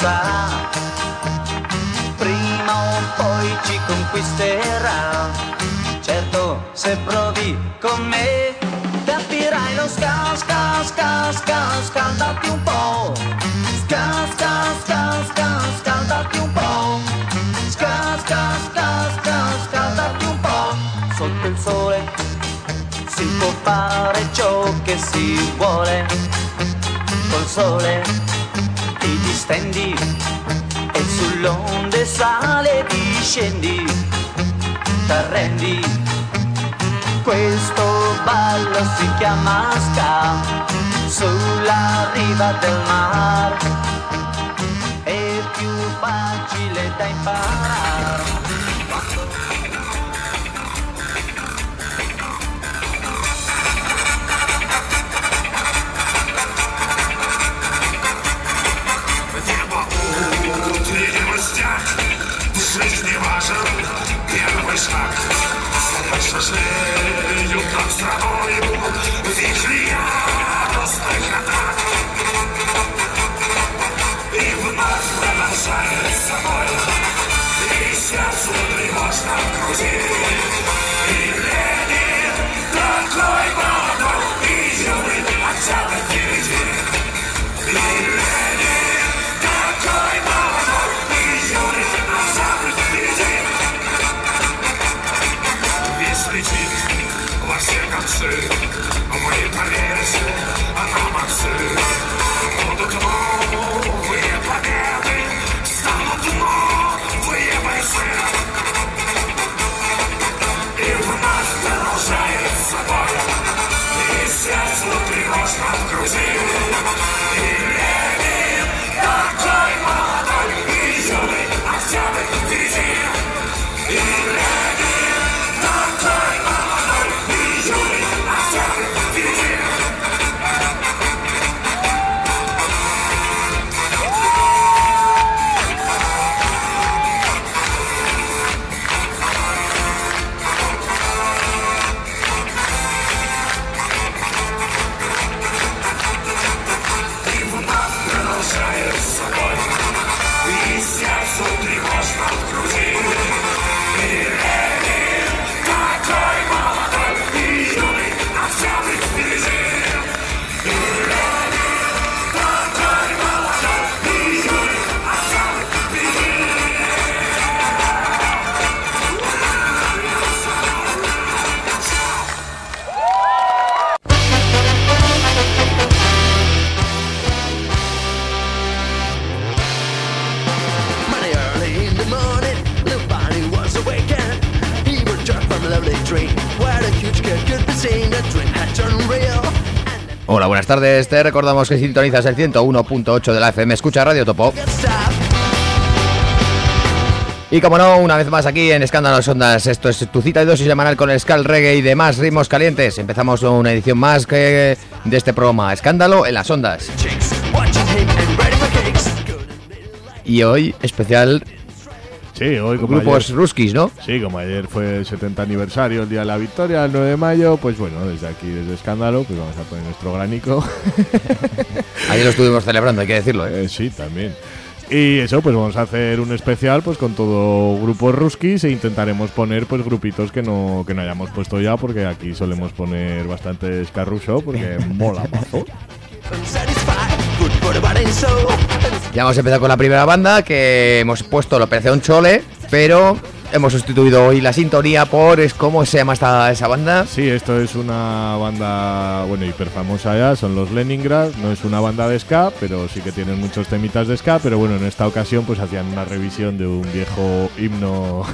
sa, prima o poi ci conquisterà. Certo, se provi con me, ti capirai lo ska, ska, ska, ska, scaldati un po'. Ska, ska, ska, ska, scaldati un po'. Ska, ska, ska, ska, scaldati un po'. Sotto il sole si può fare ciò che si vuole. Col sole stendi e sull'onde sale e discendi, t'arrendi. Questo ballo si chiama ska sulla riva del mare, è più facile da imparare. важен первый шаг. Сожалеют над страной вихри радостных атак. И вновь продолжает собой, и сердцу тревожно в груди. Buenas tardes. Te recordamos que sintonizas el 101.8 de la FM. Escucha Radio Topo. Y como no, una vez más aquí en Escándalos Ondas, esto es tu cita de dosis semanal con el Reggae y demás ritmos calientes. Empezamos una edición más que de este programa, Escándalo en las Ondas. Y hoy, especial Sí, hoy como grupos ayer, ruskis, ¿no? sí, como ayer fue el 70 aniversario, el día de la victoria, el 9 de mayo, pues bueno, desde aquí, desde Escándalo, pues vamos a poner nuestro granico. Ayer lo estuvimos celebrando, hay que decirlo. ¿eh? Eh, sí, también. Y eso, pues vamos a hacer un especial pues con todo grupos ruskis e intentaremos poner pues grupitos que no, que no hayamos puesto ya, porque aquí solemos poner bastante escarruso, porque mola mazo. Ya hemos empezado con la primera banda, que hemos puesto la Operación Chole, pero hemos sustituido hoy la sintonía por, ¿cómo se llama esta, esa banda? Sí, esto es una banda, bueno, hiper famosa ya, son los Leningrad, no es una banda de ska, pero sí que tienen muchos temitas de ska, pero bueno, en esta ocasión pues hacían una revisión de un viejo himno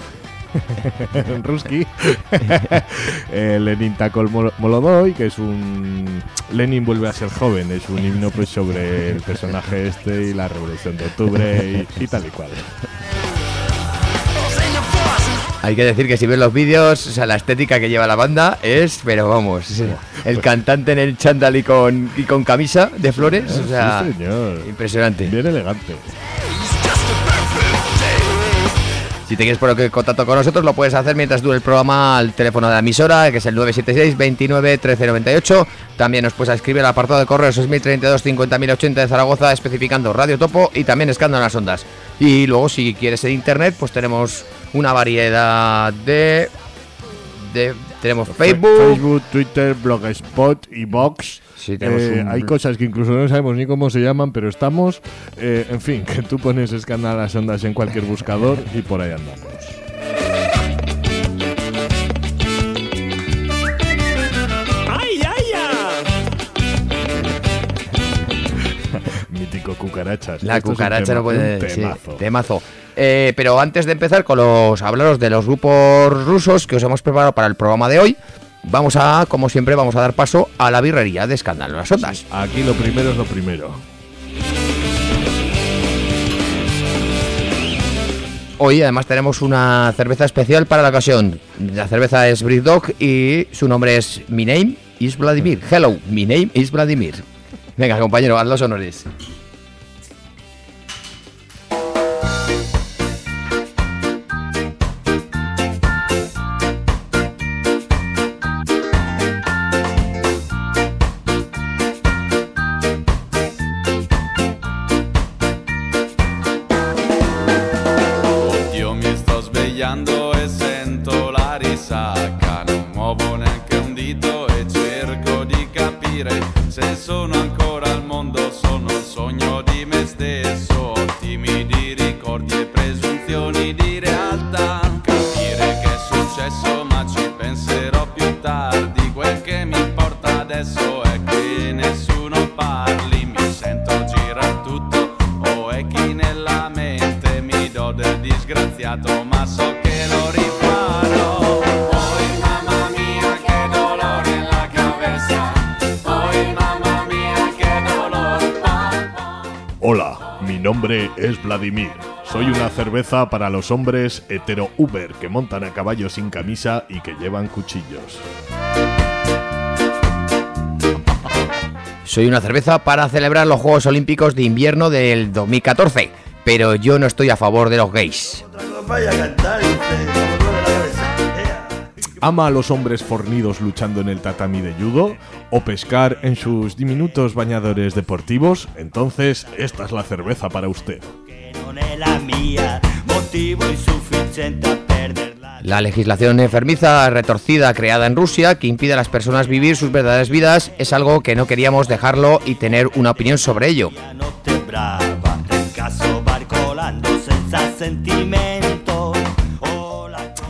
ruski, eh, Lenin Takol Mol- Molodoy, que es un... Lenin vuelve a ser joven, es un himno pues sobre el personaje este y la revolución de octubre y, y tal y cual. Hay que decir que si ves los vídeos, o sea, la estética que lleva la banda es, pero vamos, el cantante en el chándal y con, y con camisa de flores, o sea, sí, señor. impresionante. Bien elegante. Si te quieres poner en contacto con nosotros, lo puedes hacer mientras dure el programa al teléfono de la emisora, que es el 976 29 1398. También nos puedes escribir al apartado de correo 6032 50080 de Zaragoza, especificando Radio Topo y también Escándalo en las Ondas. Y luego, si quieres en internet, pues tenemos una variedad de. de tenemos Facebook. Facebook, Twitter, Blogspot y Vox. Sí, tenemos Eh, un- Hay cosas que incluso no sabemos ni cómo se llaman, pero estamos. eh, en fin, que tú pones escándalo a las ondas en cualquier buscador y por ahí andamos. Mítico cucarachas. La Esto es un cucaracha tema- no puede. un sí, temazo. Eh, pero antes de empezar con los hablaros de los grupos rusos que os hemos preparado para el programa de hoy, vamos a, como siempre, vamos a dar paso a la birrería de Escándalo las Ondas. Aquí lo primero es lo primero. Hoy además tenemos una cerveza especial para la ocasión. La cerveza es Brick Dog y su nombre es My Name is Vladimir. Hello, my name is Vladimir. Venga, compañero, haz los honores. Cerveza para los hombres hetero Uber que montan a caballo sin camisa y que llevan cuchillos. Soy una cerveza para celebrar los Juegos Olímpicos de Invierno del 2014, pero yo no estoy a favor de los gays. ¿Ama a los hombres fornidos luchando en el tatami de judo o pescar en sus diminutos bañadores deportivos? Entonces, esta es la cerveza para usted. La legislación enfermiza retorcida creada en Rusia que impide a las personas vivir sus verdaderas vidas es algo que no queríamos dejarlo y tener una opinión sobre ello.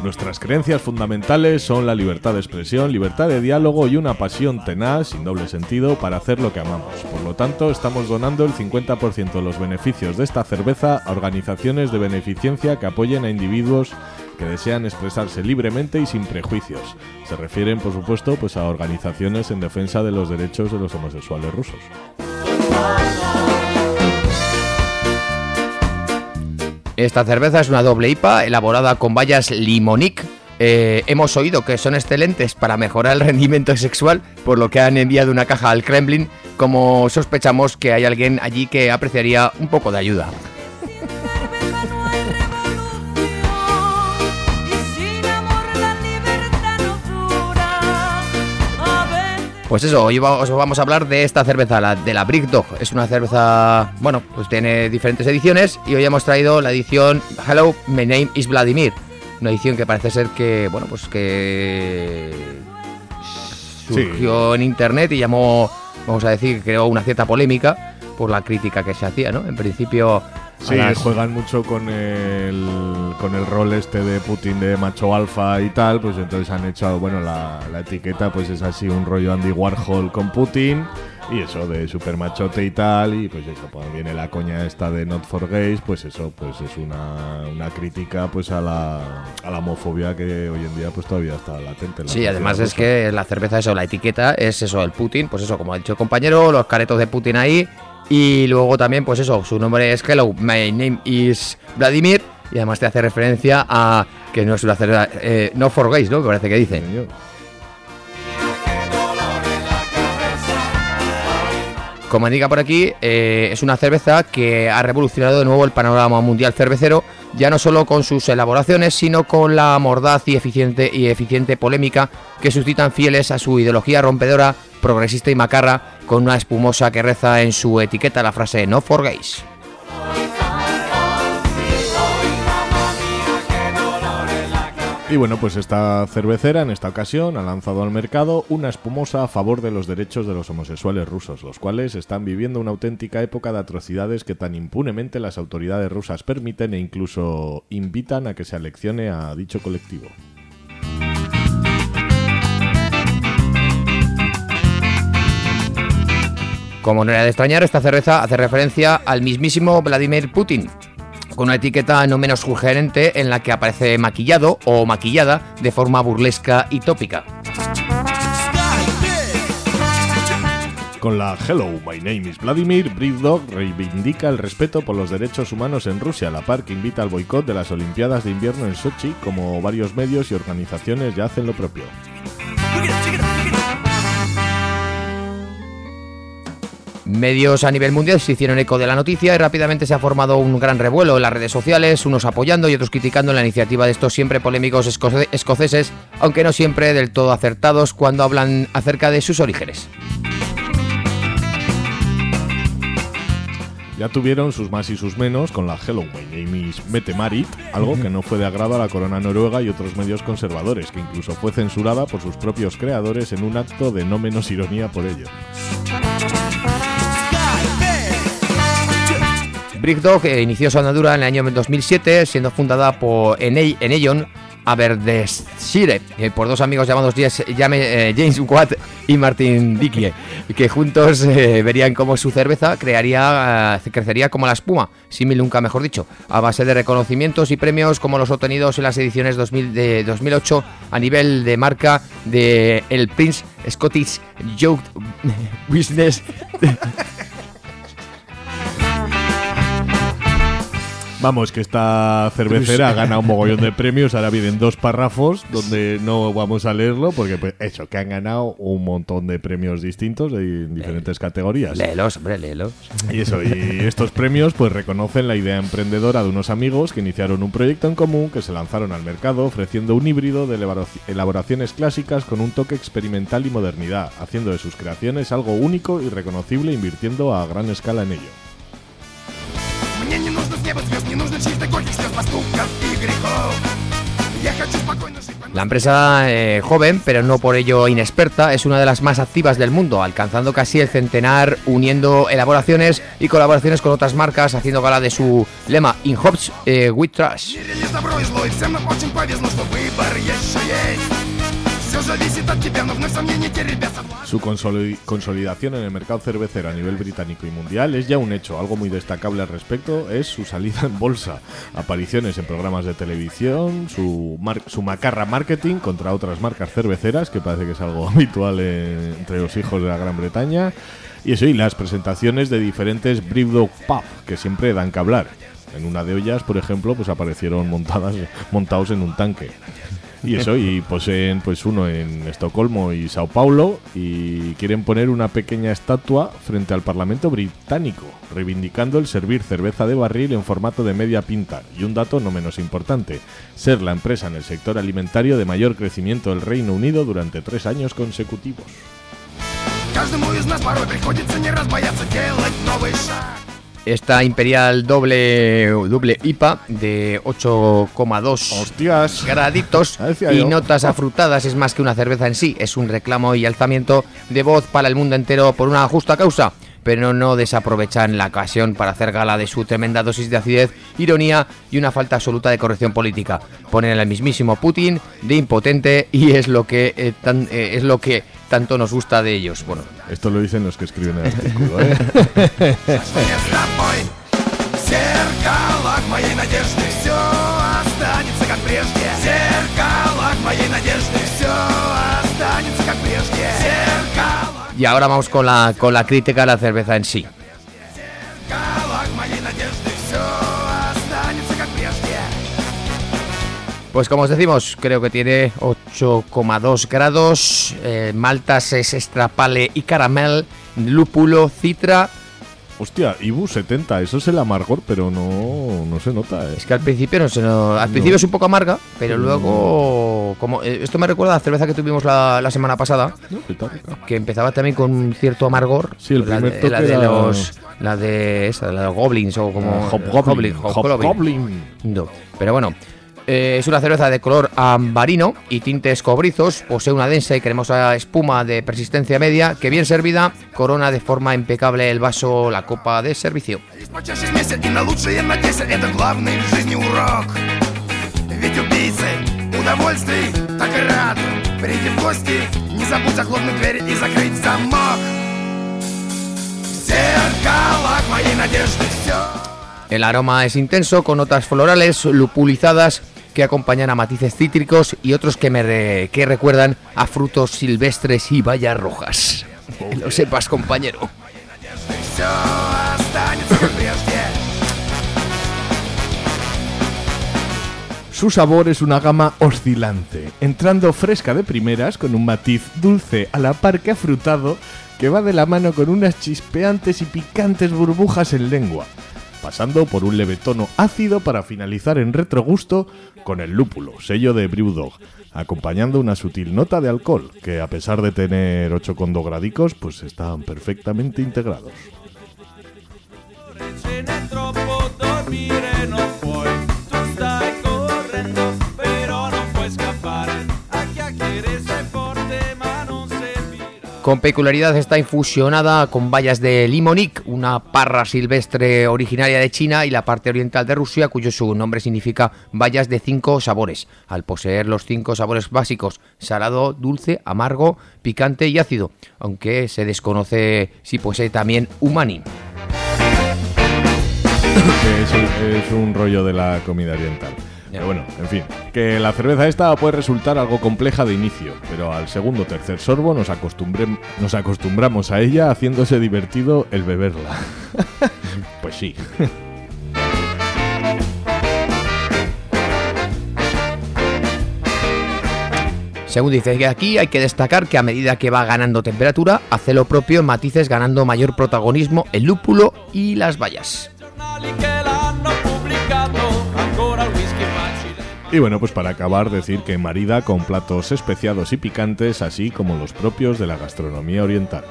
Nuestras creencias fundamentales son la libertad de expresión, libertad de diálogo y una pasión tenaz, sin doble sentido, para hacer lo que amamos. Por lo tanto, estamos donando el 50% de los beneficios de esta cerveza a organizaciones de beneficencia que apoyen a individuos que desean expresarse libremente y sin prejuicios. Se refieren, por supuesto, pues a organizaciones en defensa de los derechos de los homosexuales rusos. Esta cerveza es una doble IPA elaborada con bayas limonic. Eh, hemos oído que son excelentes para mejorar el rendimiento sexual, por lo que han enviado una caja al Kremlin, como sospechamos que hay alguien allí que apreciaría un poco de ayuda. Pues eso, hoy os vamos a hablar de esta cerveza, la de la Brick Dog. Es una cerveza, bueno, pues tiene diferentes ediciones y hoy hemos traído la edición Hello, my name is Vladimir. Una edición que parece ser que, bueno, pues que surgió en internet y llamó, vamos a decir, creó una cierta polémica por la crítica que se hacía, ¿no? En principio, Sí, juegan mucho con el, con el rol este de Putin de macho alfa y tal, pues entonces han hecho, bueno, la, la etiqueta pues es así un rollo Andy Warhol con Putin y eso de super machote y tal, y pues eso, pues viene la coña esta de Not for Gays, pues eso, pues es una, una crítica pues a la, a la homofobia que hoy en día pues todavía está latente. en la Sí, además es que la cerveza, eso, la etiqueta es eso, el Putin, pues eso, como ha dicho el compañero, los caretos de Putin ahí. Y luego también, pues eso, su nombre es Hello, my name is Vladimir. Y además te hace referencia a que no es una cerveza, eh, no for gays, ¿no? Me parece que. Señor. Como indica por aquí, eh, es una cerveza que ha revolucionado de nuevo el panorama mundial cervecero, ya no solo con sus elaboraciones, sino con la mordaz y eficiente, y eficiente polémica que suscitan fieles a su ideología rompedora, progresista y macarra, con una espumosa que reza en su etiqueta la frase No for gays. Y bueno, pues esta cervecera en esta ocasión ha lanzado al mercado una espumosa a favor de los derechos de los homosexuales rusos, los cuales están viviendo una auténtica época de atrocidades que tan impunemente las autoridades rusas permiten e incluso invitan a que se aleccione a dicho colectivo. Como no era de extrañar, esta cerveza hace referencia al mismísimo Vladimir Putin, con una etiqueta no menos sugerente en la que aparece maquillado o maquillada de forma burlesca y tópica. Con la Hello, my name is Vladimir, Breedlog reivindica el respeto por los derechos humanos en Rusia, a la par que invita al boicot de las Olimpiadas de invierno en Sochi, como varios medios y organizaciones ya hacen lo propio. Medios a nivel mundial se hicieron eco de la noticia y rápidamente se ha formado un gran revuelo en las redes sociales, unos apoyando y otros criticando la iniciativa de estos siempre polémicos escoce- escoceses, aunque no siempre del todo acertados cuando hablan acerca de sus orígenes. Ya tuvieron sus más y sus menos con la Hello, my name is Mette Marit, algo que no fue de agrado a la corona noruega y otros medios conservadores, que incluso fue censurada por sus propios creadores en un acto de no menos ironía por ello. Brickdog eh, inició su andadura en el año 2007, siendo fundada por Eneyon Aberdeshire, eh, por dos amigos llamados eh, James Watt y Martin Dickie, que juntos verían cómo su cerveza crecería como la espuma, símil nunca mejor dicho, a base de reconocimientos y premios como los obtenidos en las ediciones 2000 de 2008 a nivel de marca de el Prince Scottish Youth Business Vamos, que esta cervecera ha ganado un mogollón de premios. Ahora vienen dos párrafos donde no vamos a leerlo, porque pues, eso, que han ganado un montón de premios distintos de en diferentes categorías. Léelos, hombre, léelos. Y eso, y estos premios pues reconocen la idea emprendedora de unos amigos que iniciaron un proyecto en común que se lanzaron al mercado ofreciendo un híbrido de elabora- elaboraciones clásicas con un toque experimental y modernidad, haciendo de sus creaciones algo único y reconocible invirtiendo a gran escala en ello. La empresa, eh, joven, pero no por ello inexperta, es una de las más activas del mundo, alcanzando casi el centenar, uniendo elaboraciones y colaboraciones con otras marcas, haciendo gala de su lema In Hops eh, with Trash. Su consoli- consolidación en el mercado cervecero a nivel británico y mundial es ya un hecho. Algo muy destacable al respecto es su salida en bolsa, apariciones en programas de televisión, su, mar- su macarra marketing contra otras marcas cerveceras, que parece que es algo habitual en- entre los hijos de la Gran Bretaña, y eso, y las presentaciones de diferentes Brewdog Pub, que siempre dan que hablar. En una de ellas, por ejemplo, pues aparecieron montadas, montados en un tanque. Y eso, y poseen pues uno en Estocolmo y Sao Paulo y quieren poner una pequeña estatua frente al Parlamento británico, reivindicando el servir cerveza de barril en formato de media pinta. Y un dato no menos importante, ser la empresa en el sector alimentario de mayor crecimiento del Reino Unido durante tres años consecutivos. Esta Imperial doble, doble IPA de 8,2 graditos y notas afrutadas es más que una cerveza en sí, es un reclamo y alzamiento de voz para el mundo entero por una justa causa. Pero no desaprovechan la ocasión para hacer gala de su tremenda dosis de acidez, ironía y una falta absoluta de corrección política. Ponen al mismísimo Putin de impotente y es lo que, eh, tan, eh, es lo que tanto nos gusta de ellos. Bueno, esto lo dicen los que escriben el artículo. ¿eh? Y ahora vamos con la, con la crítica a la cerveza en sí. Pues como os decimos, creo que tiene 8,2 grados, eh, maltas es extra pale y caramel, lúpulo, citra. Hostia, Ibu 70, eso es el amargor, pero no, no se nota, ¿eh? Es que al principio no se no- al No. principio es un poco amarga, pero luego como eh, esto me recuerda a la cerveza que tuvimos la, la semana pasada, No, que empezaba también con un cierto amargor. Sí, el la, primer de- toque la de era- los la de esa, la de los goblins o como Hobgoblin. Hobgoblin. Hobgoblin. No, Pero bueno, eh, es una cerveza de color ambarino y tintes cobrizos. Posee una densa y cremosa espuma de persistencia media que, bien servida, corona de forma impecable el vaso, la copa de servicio. El aroma es intenso con notas florales lupulizadas que acompañan a matices cítricos y otros que me re, que recuerdan a frutos silvestres y bayas rojas. Oh, que lo sepas, compañero. Su sabor es una gama oscilante, entrando fresca de primeras con un matiz dulce a la par que afrutado que va de la mano con unas chispeantes y picantes burbujas en lengua pasando por un leve tono ácido para finalizar en retrogusto con el lúpulo, sello de Brewdog, acompañando una sutil nota de alcohol que a pesar de tener 8,2 gradicos, pues están perfectamente integrados. Con peculiaridad está infusionada con bayas de limonic, una parra silvestre originaria de China y la parte oriental de Rusia, cuyo su nombre significa bayas de cinco sabores, al poseer los cinco sabores básicos, salado, dulce, amargo, picante y ácido, aunque se desconoce si posee también umani. es un rollo de la comida oriental. Pero bueno, en fin, que la cerveza esta puede resultar algo compleja de inicio, pero al segundo o tercer sorbo nos, acostumbramos a ella haciéndose divertido el beberla. pues sí. Según dice que aquí hay que destacar que a medida que va ganando temperatura, hace lo propio en matices ganando mayor protagonismo el lúpulo y las bayas. Y bueno, pues para acabar, decir que marida con platos especiados y picantes, así como los propios de la gastronomía oriental.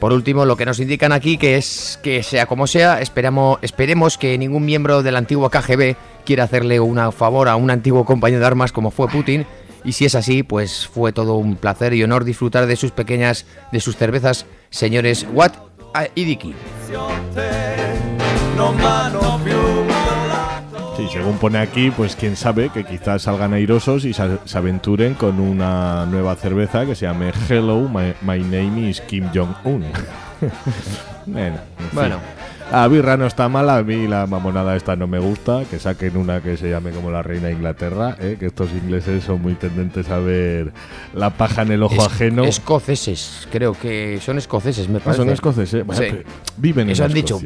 Por último, lo que nos indican aquí que es que sea como sea, esperamos, esperemos que ningún miembro del antiguo KGB quiera hacerle un favor a un antiguo compañero de armas como fue Putin. Y si es así, pues fue todo un placer y honor disfrutar de sus pequeñas, de sus cervezas, señores Watt y Dicky. Sí, según pone aquí, pues quién sabe que quizás salgan airosos y se, aventuren con una nueva cerveza que se llame Hello, my, my name is Kim Jong-un. bueno, en fin. Bueno. La birra no está mala, a mí la mamonada esta no me gusta, que saquen una que se llame como la reina de Inglaterra, ¿eh? que estos ingleses son muy tendentes a ver la paja en el ojo Es- ajeno. Escoceses, creo que son escoceses, me Ah, parece. son escoceses, bueno, Sí. viven Eso en han dicho.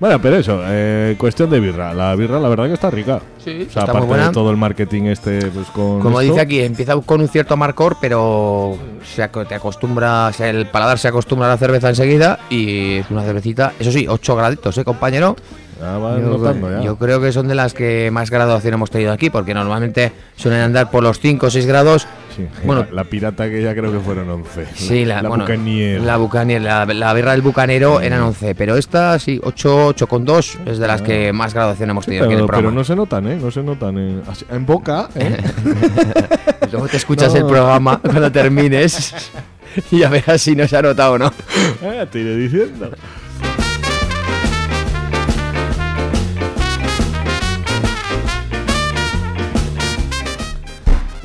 Bueno, pero eso, eh, cuestión de birra. La birra, la verdad que está rica. Sí, O sea, está muy aparte buena. de todo el marketing este, pues con. Como esto, dice aquí, empieza con un cierto amarcor, pero se aco- te acostumbra, el paladar se acostumbra a la cerveza enseguida y es una cervecita, eso sí, 8 graditos, ¿eh, compañero? Ya vas Yo, notando, ya. yo creo que son de las que más graduación hemos tenido aquí, porque normalmente suelen andar por los 5 o 6 grados. Sí, Bueno, la, la pirata que ya creo que fueron 11. Sí, la, la bueno, Buccaneer. La Buccaneer, la, la birra del bucanero eran 11, pero esta sí, 8, 8 con 2 es de las que más graduación hemos tenido aquí en el Pero, pero programa. no se notan, ¿eh? No se notan. En, en boca, ¿eh? Luego te escuchas No. el programa cuando termines y ya verás si no se ha notado o no. Eh, te iré diciendo.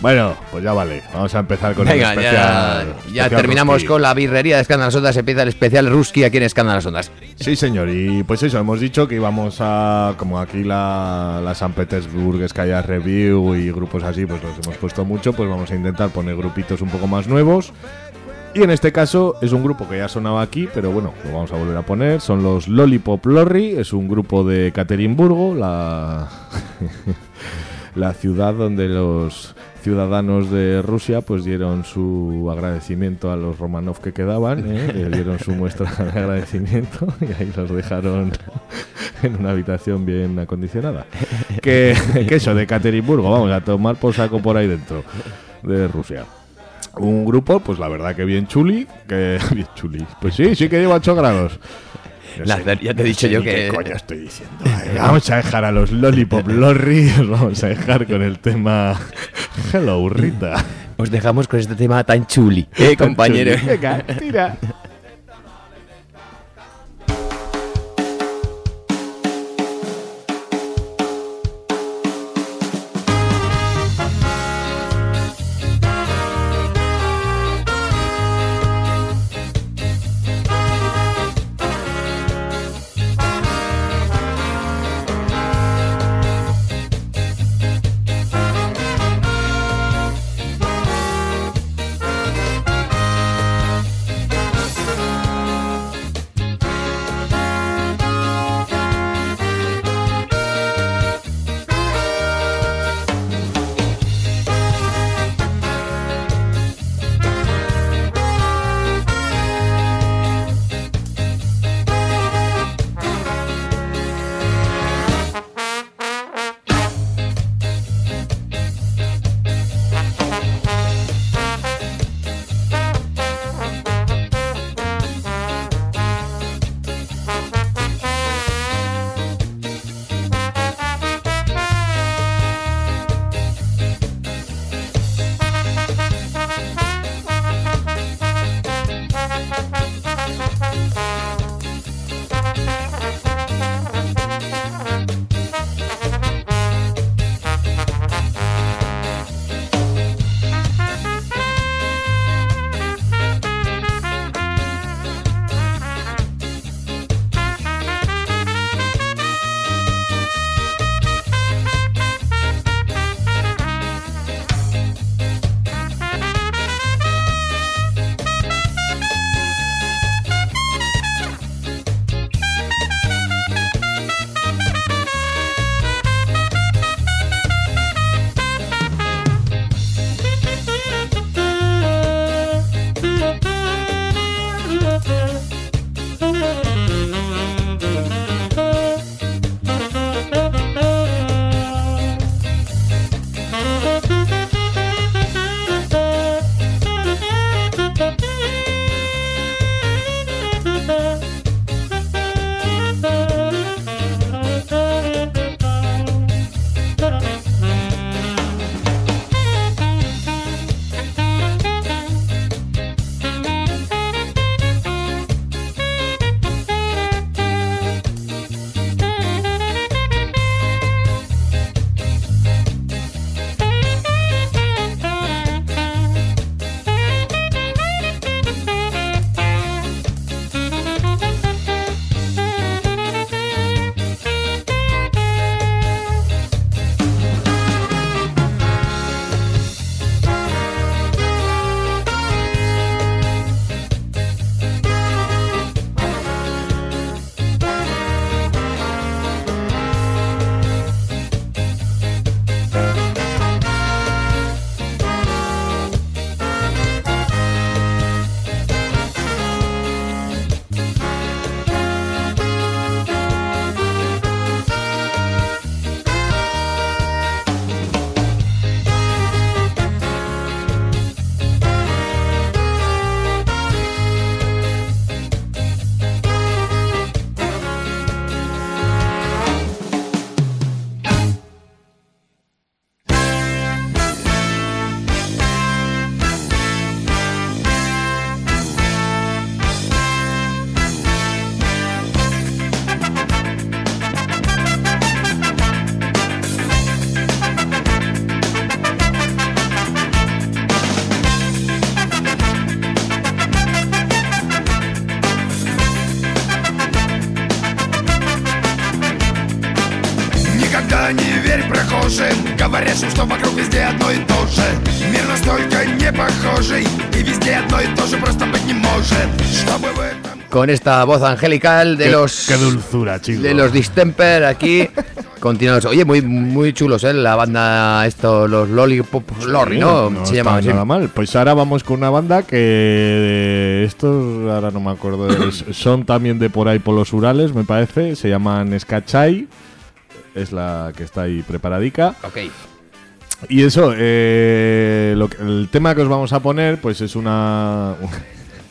Bueno, pues ya vale. Vamos a empezar con Venga, el especial. ya especial terminamos con la birrería de Escándalas Ondas. Empieza el especial Ruski aquí en Escándalas Ondas. Sí, señor. Y pues eso, hemos dicho que íbamos a. Como aquí la, la San Petersburg Skya Review y grupos así, pues los hemos puesto mucho. Pues vamos a intentar poner grupitos un poco más nuevos. Y en este caso es un grupo que ya sonaba aquí, pero bueno, lo vamos a volver a poner. Son los Lollipop Lorry, es un grupo de Caterinburgo, la, la ciudad donde los ciudadanos de Rusia pues dieron su agradecimiento a los Romanov que quedaban, ¿eh? le dieron su muestra de agradecimiento y ahí los dejaron en una habitación bien acondicionada. Que, que eso, de Caterinburgo, vamos a tomar por saco por ahí dentro de Rusia. Un grupo, pues la verdad que bien chuli, que bien chuli. Pues sí, sí que lleva 8 grados. Sé- ya te he dicho yo que- ¿Qué coño estoy diciendo? Eh, Vamos a dejar a los Lollipop Lorry, os vamos a dejar con el tema Hello Rita. Os dejamos con este tema tan chuli, eh, compañero. Venga, tira. Con esta voz angelical de Qué- los qué dulzura, chico. de los distemper aquí. Continuamos. Oye, muy muy chulos, ¿eh? La banda, esto, los Lollipop Lorry, ¿no? Se está llamaban así. nada mal. Pues ahora vamos con una banda que estos, ahora no me acuerdo, de- son también de por ahí por los Urales, me parece. Se llaman Skachai. Es la que está ahí preparadica. Ok. Y eso, eh, lo que- el tema que os vamos a poner, pues es una.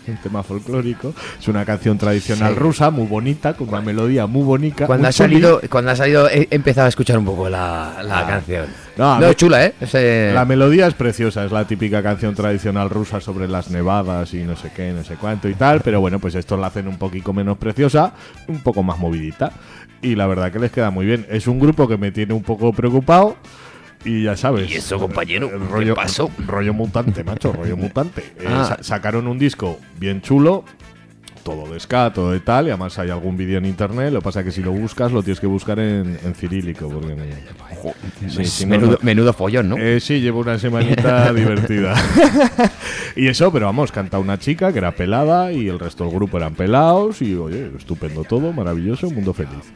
Un tema folclórico, es una canción tradicional Sí. rusa, muy bonita, con una melodía muy bonita. Cuando muy ha salido, cuando ha salido, he empezado a escuchar un poco la, la Ah. canción. No, No, mí- chula, ¿eh? Ese- La melodía es preciosa, es la típica canción tradicional rusa sobre las nevadas y no sé qué, no sé cuánto y tal, pero bueno, pues esto la hacen un poquito menos preciosa, un poco más movidita. Y la verdad que les queda muy bien. Es un grupo que me tiene un poco preocupado y ya sabes. ¿Y eso, compañero? el ¿Qué rollo, pasó? rollo mutante, macho, rollo mutante. Eh, Ah. sa- sacaron un disco bien chulo, todo de ska, todo de tal, y además hay algún vídeo en internet. Lo que pasa es que si lo buscas, lo tienes que buscar en, en cirílico. Porque no- Sí, es si no, menudo, no- menudo follón, ¿no? eh, sí, llevo una semanita divertida. y eso, pero vamos, canta una chica que era pelada y el resto del grupo eran pelados y oye, estupendo todo, maravilloso, mundo feliz.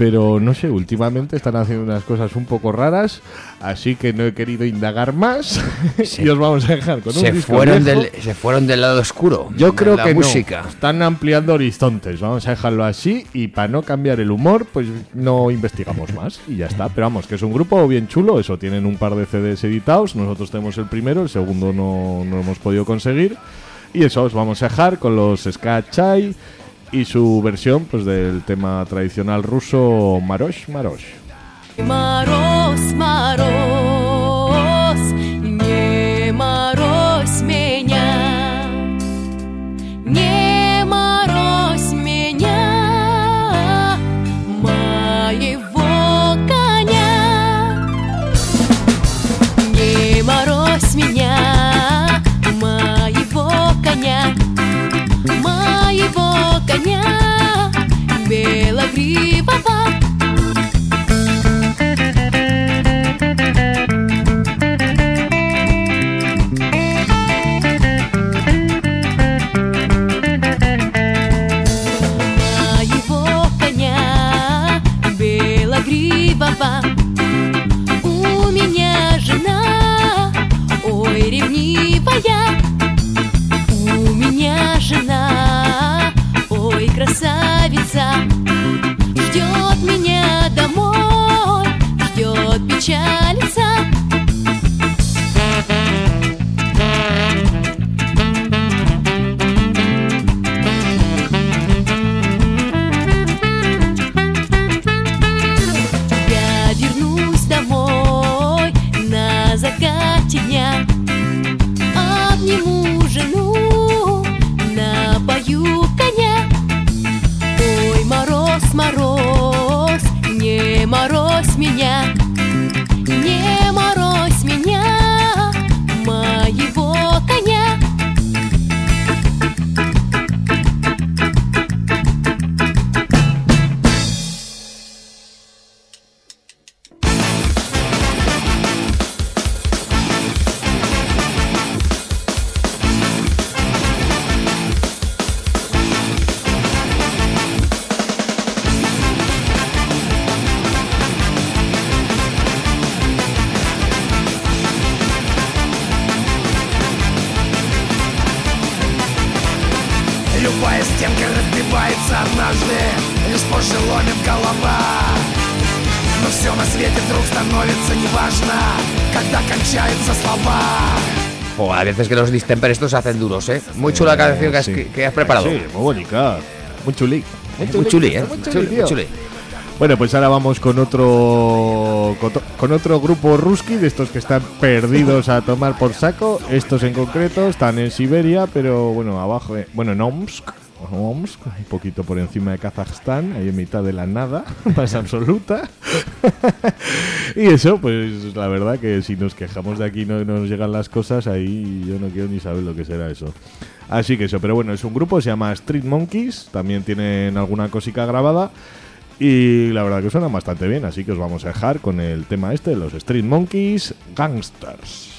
Pero no sé, últimamente están haciendo unas cosas un poco raras, así que no he querido indagar más y os vamos a dejar con un se, disco fueron viejo. del, se fueron del lado oscuro. Yo creo la que música. no. Están ampliando horizontes. Vamos a dejarlo así y para no cambiar el humor, pues no investigamos más y ya está. Pero vamos, que es un grupo bien chulo. Eso, tienen un par de CDs editados. Nosotros tenemos el primero, el segundo no, no lo hemos podido conseguir. Y eso, os vamos a dejar con los Skachai y su versión pues, del tema tradicional ruso Marosh Marosh. Maros, Maros. 气爸爸 ждет печалится. Я вернусь домой на закате дня. Обниму жену, напою коня. Ой, мороз, мороз, не морозь меня veces que los distemper estos se hacen duros, ¿eh? Muy chula la canción que has, Sí. que- que has preparado. Sí, muy bonita. Muy chuli. Muy chuli, ¿eh? Muy chuli. Bueno, pues ahora vamos con otro con otro grupo ruski de estos que están perdidos a tomar por saco. Estos en concreto están en Siberia, pero bueno, abajo, eh, bueno, en Omsk, Omsk, un poquito por encima de Kazajstán, ahí en mitad de la nada, más absoluta. y eso, pues la verdad que si nos quejamos de aquí no nos llegan las cosas, ahí yo no quiero ni saber lo que será eso. Así que eso, pero bueno, es un grupo, se llama Street Monkeys, también tienen alguna cosica grabada. Y la verdad que suenan bastante bien, así que os vamos a dejar con el tema este de los Street Monkeys Gangsters.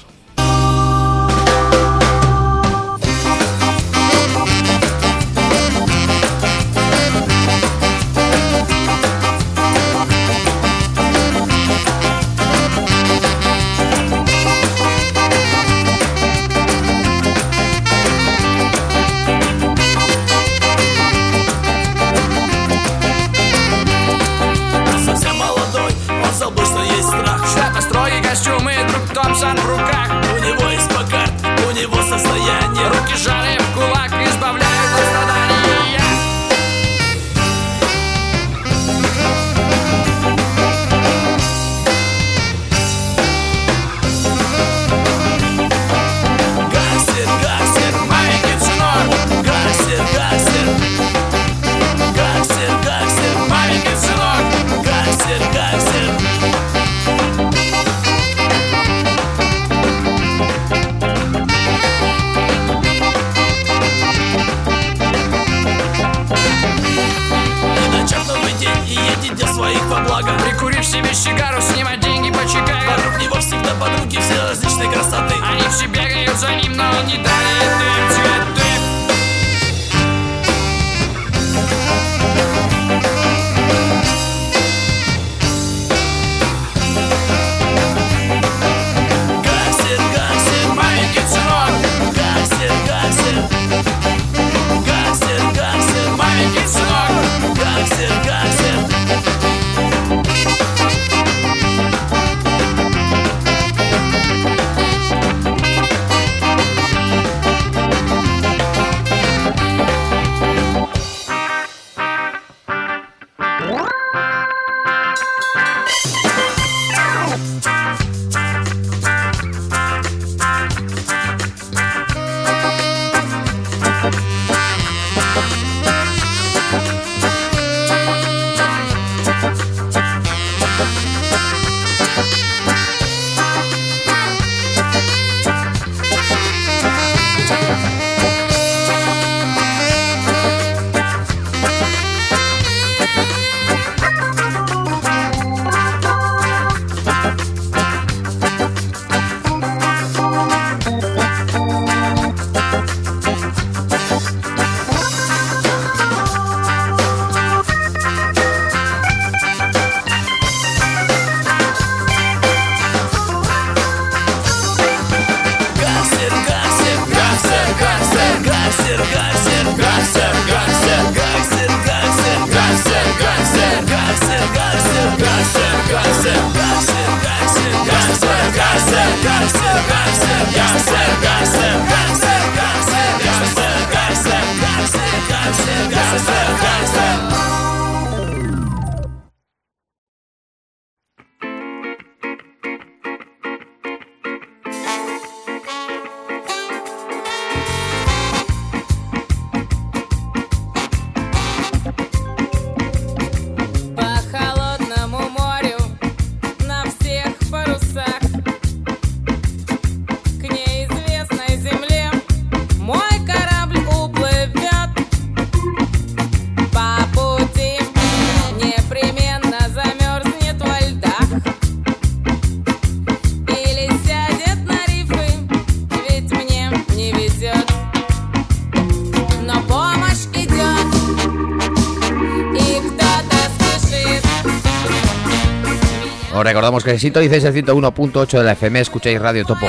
Os recordamos que si sintonicéis el 101.8 de la FM, escucháis Radio Topo.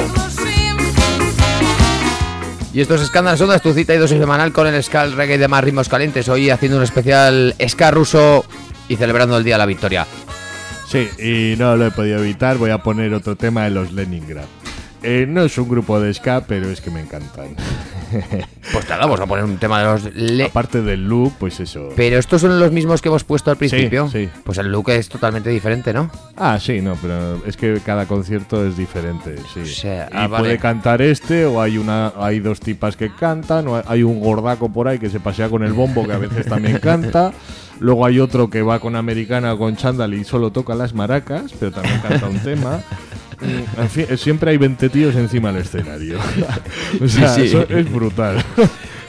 Y estos escándalos son tu cita y dosis semanal con el ska, reggae y demás ritmos calientes. Hoy haciendo un especial ska ruso y celebrando el Día de la Victoria. Sí, y no lo he podido evitar, voy a poner otro tema de los Leningrad. Eh, no es un grupo de ska, pero es que me encantan. Pues nada, vamos a poner un tema de los... le- Aparte del look, pues eso. Pero estos son los mismos que hemos puesto al principio. sí. Pues el look es totalmente diferente, ¿no? Ah, sí, no, pero es que cada concierto es diferente, sí. sea, y ah, vale. puede cantar este, o hay una, hay dos tipas que cantan, o hay un gordaco por ahí que se pasea con el bombo que a veces también canta. Luego hay otro que va con americana con chándal y solo toca las maracas, pero también canta un tema. Mm, En fin, siempre hay 20 tíos encima del escenario. o sea, Sí, sí. eso es brutal.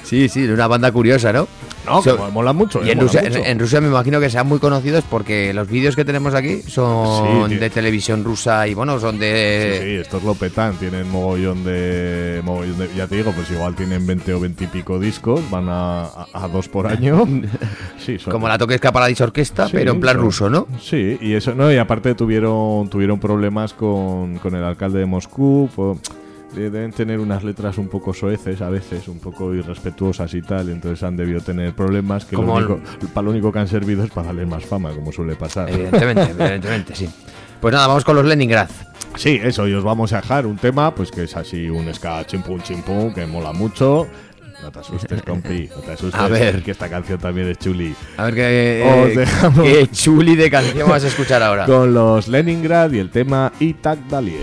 Sí, sí, una banda curiosa, ¿no? No, So- que mola mucho. Y eh, en Rusia, mucho. en, en Rusia me imagino que sean muy conocidos porque los vídeos que tenemos aquí son Sí, de televisión rusa y bueno, son de... Sí, sí, estos lo petan, tienen mogollón de, mogollón de- Ya te digo, pues igual tienen 20 o 20 y pico discos, van a, a- a dos por año. Sí, son- Como la Toques Paradise Orquesta, Sí, pero en plan son- ruso, ¿no? Sí, y eso, no, y aparte tuvieron, tuvieron problemas con, con el alcalde de Moscú. Deben tener unas letras un poco soeces a veces, un poco irrespetuosas y tal, entonces han debido tener problemas que lo el- único, para lo único que han servido es para darle más fama, como suele pasar. Evidentemente, evidentemente, sí. Pues nada, vamos con los Leningrad. Sí, eso, y os vamos a dejar un tema, pues que es así un ska chimpum chimpum, que mola mucho. No te asustes, compi, no te asustes. A ver. Que esta canción también es chuli. A ver Os eh, dejamos qué chuli de canción vas a escuchar ahora. con los Leningrad y el tema Itak Dalie.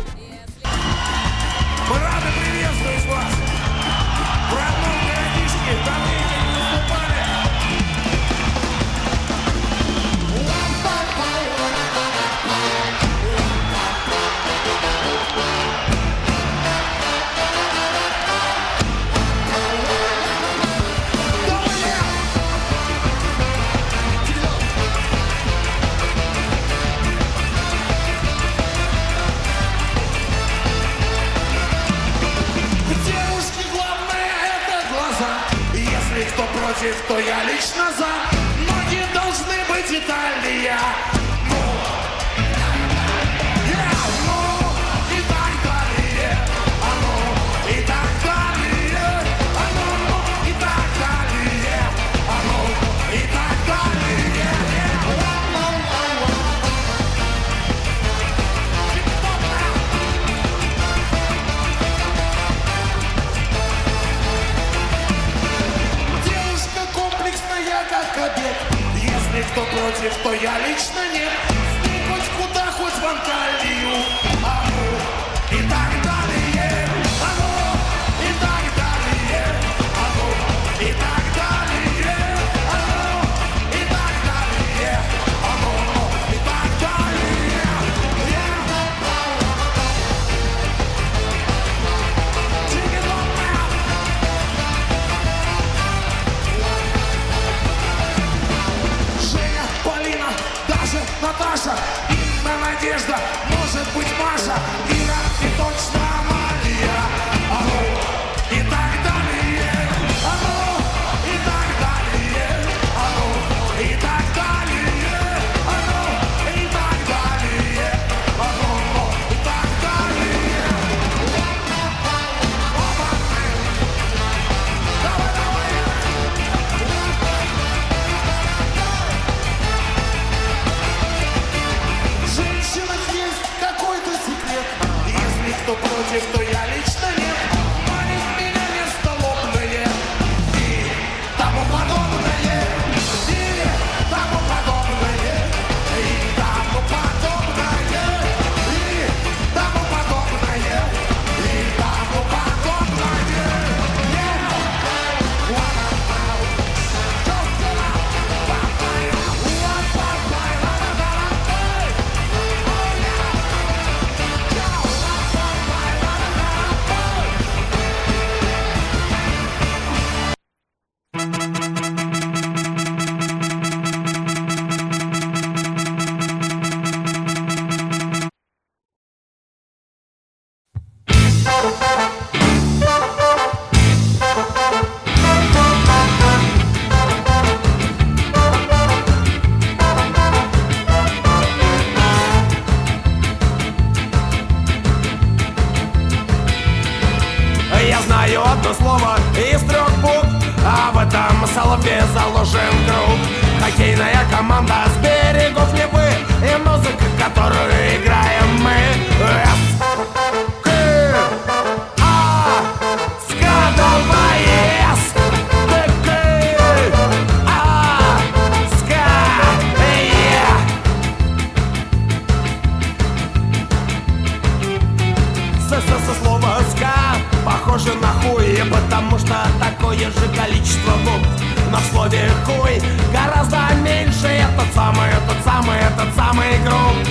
Похоже на хуй Потому что такое же количество букв Но в слове хуй гораздо меньше Этот самый, этот самый, этот самый групп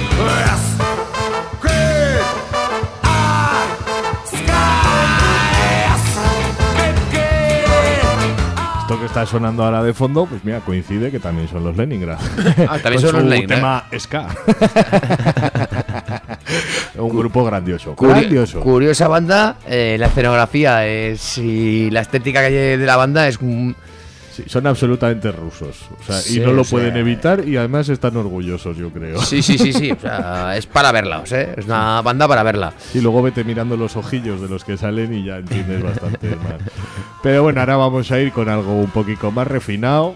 С, К, А, ска, С, К, К, Esto que está sonando ahora de fondo, pues mira, coincide que también son los Leningrad. Ah, también Con son los Leningrad. tema ska. Un grupo grandioso. Curi- grandioso. Curiosa banda, eh, la escenografía es, y la estética que hay de la banda es Sí, son absolutamente rusos. O sea, Sí, y no lo sea- pueden evitar y además están orgullosos, yo creo. Sí, sí, sí, sí. O sea, es para verla, o sea, es una banda para verla. Y luego vete mirando los ojillos de los que salen y ya entiendes bastante más. Pero bueno, ahora vamos a ir con algo un poquito más refinado.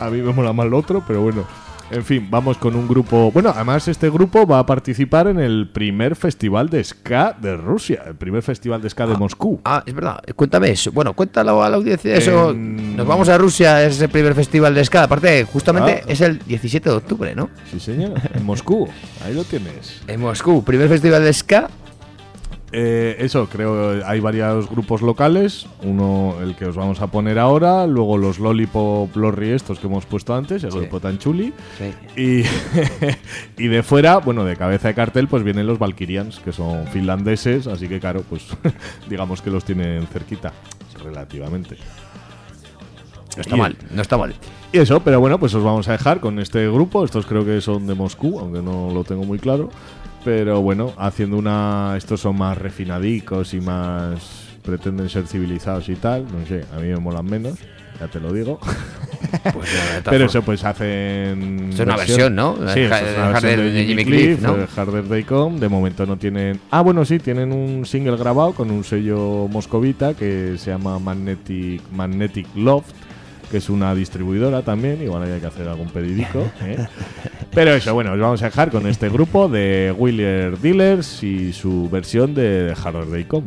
A mí me mola más lo otro, pero bueno. En fin, vamos con un grupo. Bueno, además, este grupo va a participar en el primer festival de ska de Rusia, el primer festival de ska de Moscú. Ah, es verdad. Cuéntame eso. Bueno, cuéntalo a la audiencia eso. En- Nos vamos a Rusia, es el primer festival de ska. Aparte, justamente Ah. es el 17 de octubre, ¿no? Sí, señor, en Moscú. Ahí lo tienes. En Moscú, primer festival de ska. Eh, eso, creo hay varios grupos locales. Uno, el que os vamos a poner ahora. Luego los Lollipop Lorry estos que hemos puesto antes, el Sí. grupo tan chuli. Sí. Y, y de fuera, bueno, de cabeza de cartel, pues vienen los Valkyrians, que son finlandeses. Así que, claro, pues digamos que los tienen cerquita, relativamente. No está Y- mal, no está mal. Y eso, pero bueno, pues os vamos a dejar con este grupo. Estos creo que son de Moscú, aunque no lo tengo muy claro. Pero bueno, haciendo una. Estos son más refinadicos y más. pretenden ser civilizados y tal. No sé, a mí me molan menos, ya te lo digo. Pues, de Pero formas. eso, pues hacen. Es una versión, ¿no? Sí, El Harder de Jimmy Cliff, ¿no? el Harder Day Come. De momento no tienen. Ah, bueno, sí, tienen un single grabado con un sello moscovita que se llama Magnetic, Magnetic Loft, que es una distribuidora también. Igual hay que hacer algún pedidico. ¿eh? Pero eso, bueno, os vamos a dejar con este grupo de Wheeler Dealers y su versión de Harder Day Come.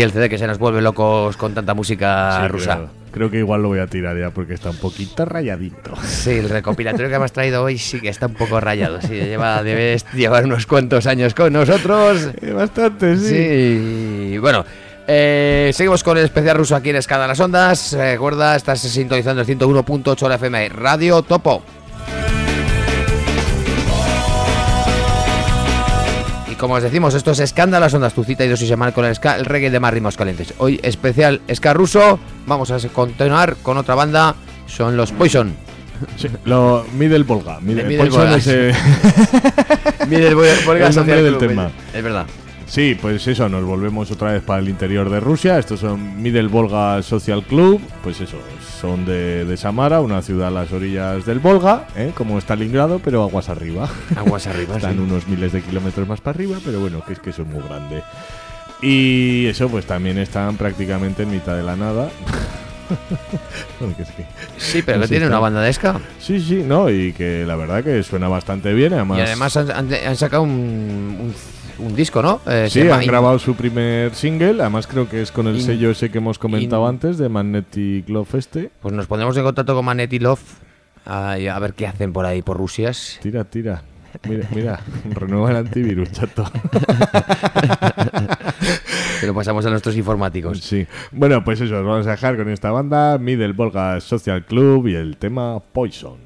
Aquí el CD que se nos vuelve locos con tanta música Sí, rusa. Creo, creo que igual lo voy a tirar ya porque está un poquito rayadito. Sí, el recopilatorio que hemos traído hoy sí que está un poco rayado. Sí, lleva, debes llevar unos cuantos años con nosotros. Bastante, sí. Sí, bueno. eh, seguimos con el especial ruso aquí en Escada las Ondas. Recuerda, estás sintonizando el 101.8 de la FM Radio Topo. Como os decimos, esto es Escándalo las Ondas, tu cita y dosis semanal con el, ska, el reggae de más ritmos calientes. Hoy especial ska ruso. Vamos a continuar con otra banda. Son los Poison. Sí, lo, Middle Volga. Middle, Middle Poison Volga, es, eh, Middle Volga el nombre del tema. Es verdad. Sí, pues eso, nos volvemos otra vez para el interior de Rusia. Estos son Middle Volga Social Club. Pues eso, son de, de Samara, una ciudad a las orillas del Volga, ¿eh? como Stalingrado, pero aguas arriba. Aguas arriba, Están sí. unos miles de kilómetros más para arriba, pero bueno, que es que eso es muy grande. Y eso, pues también están prácticamente en mitad de la nada. Es que- Sí, pero que tiene está. una banda de ska. Sí, sí, no, y que la verdad que suena bastante bien, además. Y además han, han- han sacado un, un, un disco, ¿no? Eh, Sí, han grabado su primer single, además creo que es con el In- sello ese que hemos comentado In- antes de Magnetic Love este. Pues nos pondremos en contacto con Manetti Love a, a ver qué hacen por ahí, por Rusias. Tira, tira. Mira, mira, renueva el antivirus, chato. Se lo pasamos a nuestros informáticos. Sí. Bueno, pues eso, os vamos a dejar con esta banda, Middle Volga Social Club y el tema Poison.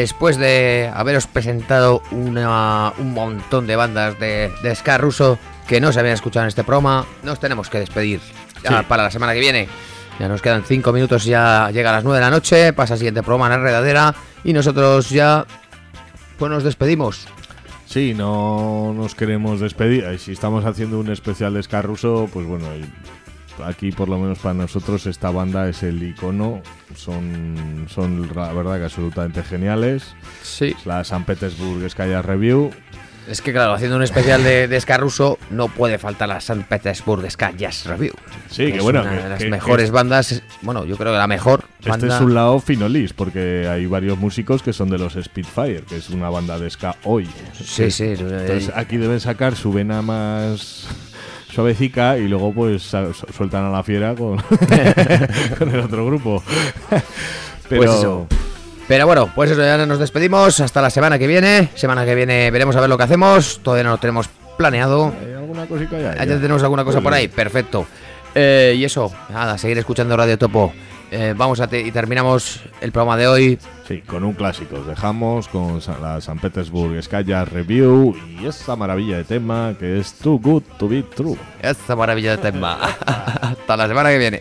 Después de haberos presentado una- un montón de bandas de, de ska ruso que no se habían escuchado en este programa, nos tenemos que despedir ya Sí. para la semana que viene. Ya nos quedan cinco minutos, ya llega a las 9 de la noche, pasa el siguiente programa en la redadera y nosotros ya pues nos despedimos. Sí, no nos queremos despedir. Si estamos haciendo un especial de ska ruso, pues bueno, aquí por lo menos para nosotros esta banda es el icono. Son, son la verdad que absolutamente geniales. Sí. La San Petersburg Skya Review. Es que claro, haciendo un especial de, de ska ruso no puede faltar la St. Petersburg Ska Jazz Review. Sí, que es bueno, Una que- de las que- mejores que- bandas, bueno, yo creo que la mejor Este es un lado finolis, porque hay varios músicos que son de los Spitfire, que es una banda de ska hoy. Sí, sí, Entonces eh, aquí deben sacar su vena más suavecica y luego pues sueltan a la fiera con, con el otro grupo. Pero Pues eso. Pero bueno, pues eso, ya nos despedimos. Hasta la semana que viene. Semana que viene veremos a ver lo que hacemos. Todavía no lo tenemos planeado. ¿Hay alguna cosita ya? Ya tenemos alguna cosa por ahí. Perfecto. Eh, y eso, nada, seguir escuchando Radio Topo. Eh, vamos a te- y terminamos el programa de hoy. Sí, con un clásico. Os dejamos con la San Petersburg Skya Review y esa maravilla de tema que es Too Good to Be True. Esta maravilla de tema. Hasta la semana que viene.